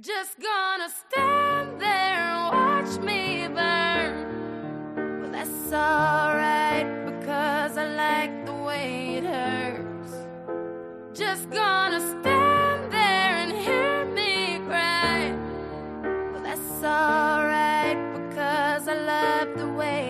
Just gonna stand there and watch me burn. Well, that's alright because I like the way it hurts. Just gonna stand there and hear me cry. Well, that's alright because I love the way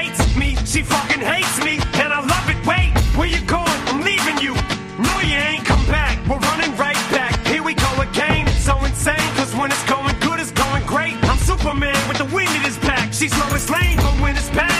Superman with the wind in his back. She's Lois Lane, but when it's bad,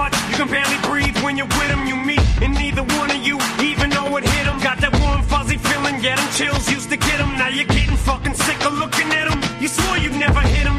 much you can barely breathe when you're with them? You meet, and neither one of you even know it hit them. Got that warm, fuzzy feeling, get them chills used to get them. Now you're getting fucking sick of looking at them. You swore you'd never hit them,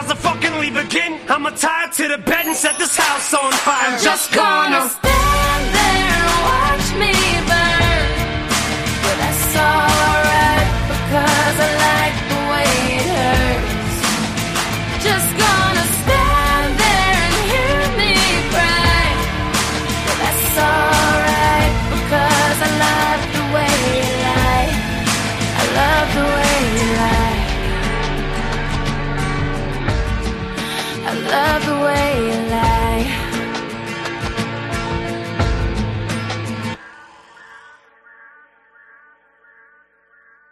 Tries to fucking leave again, I'ma tie her to the bed and set this house on fire. I'm just gonna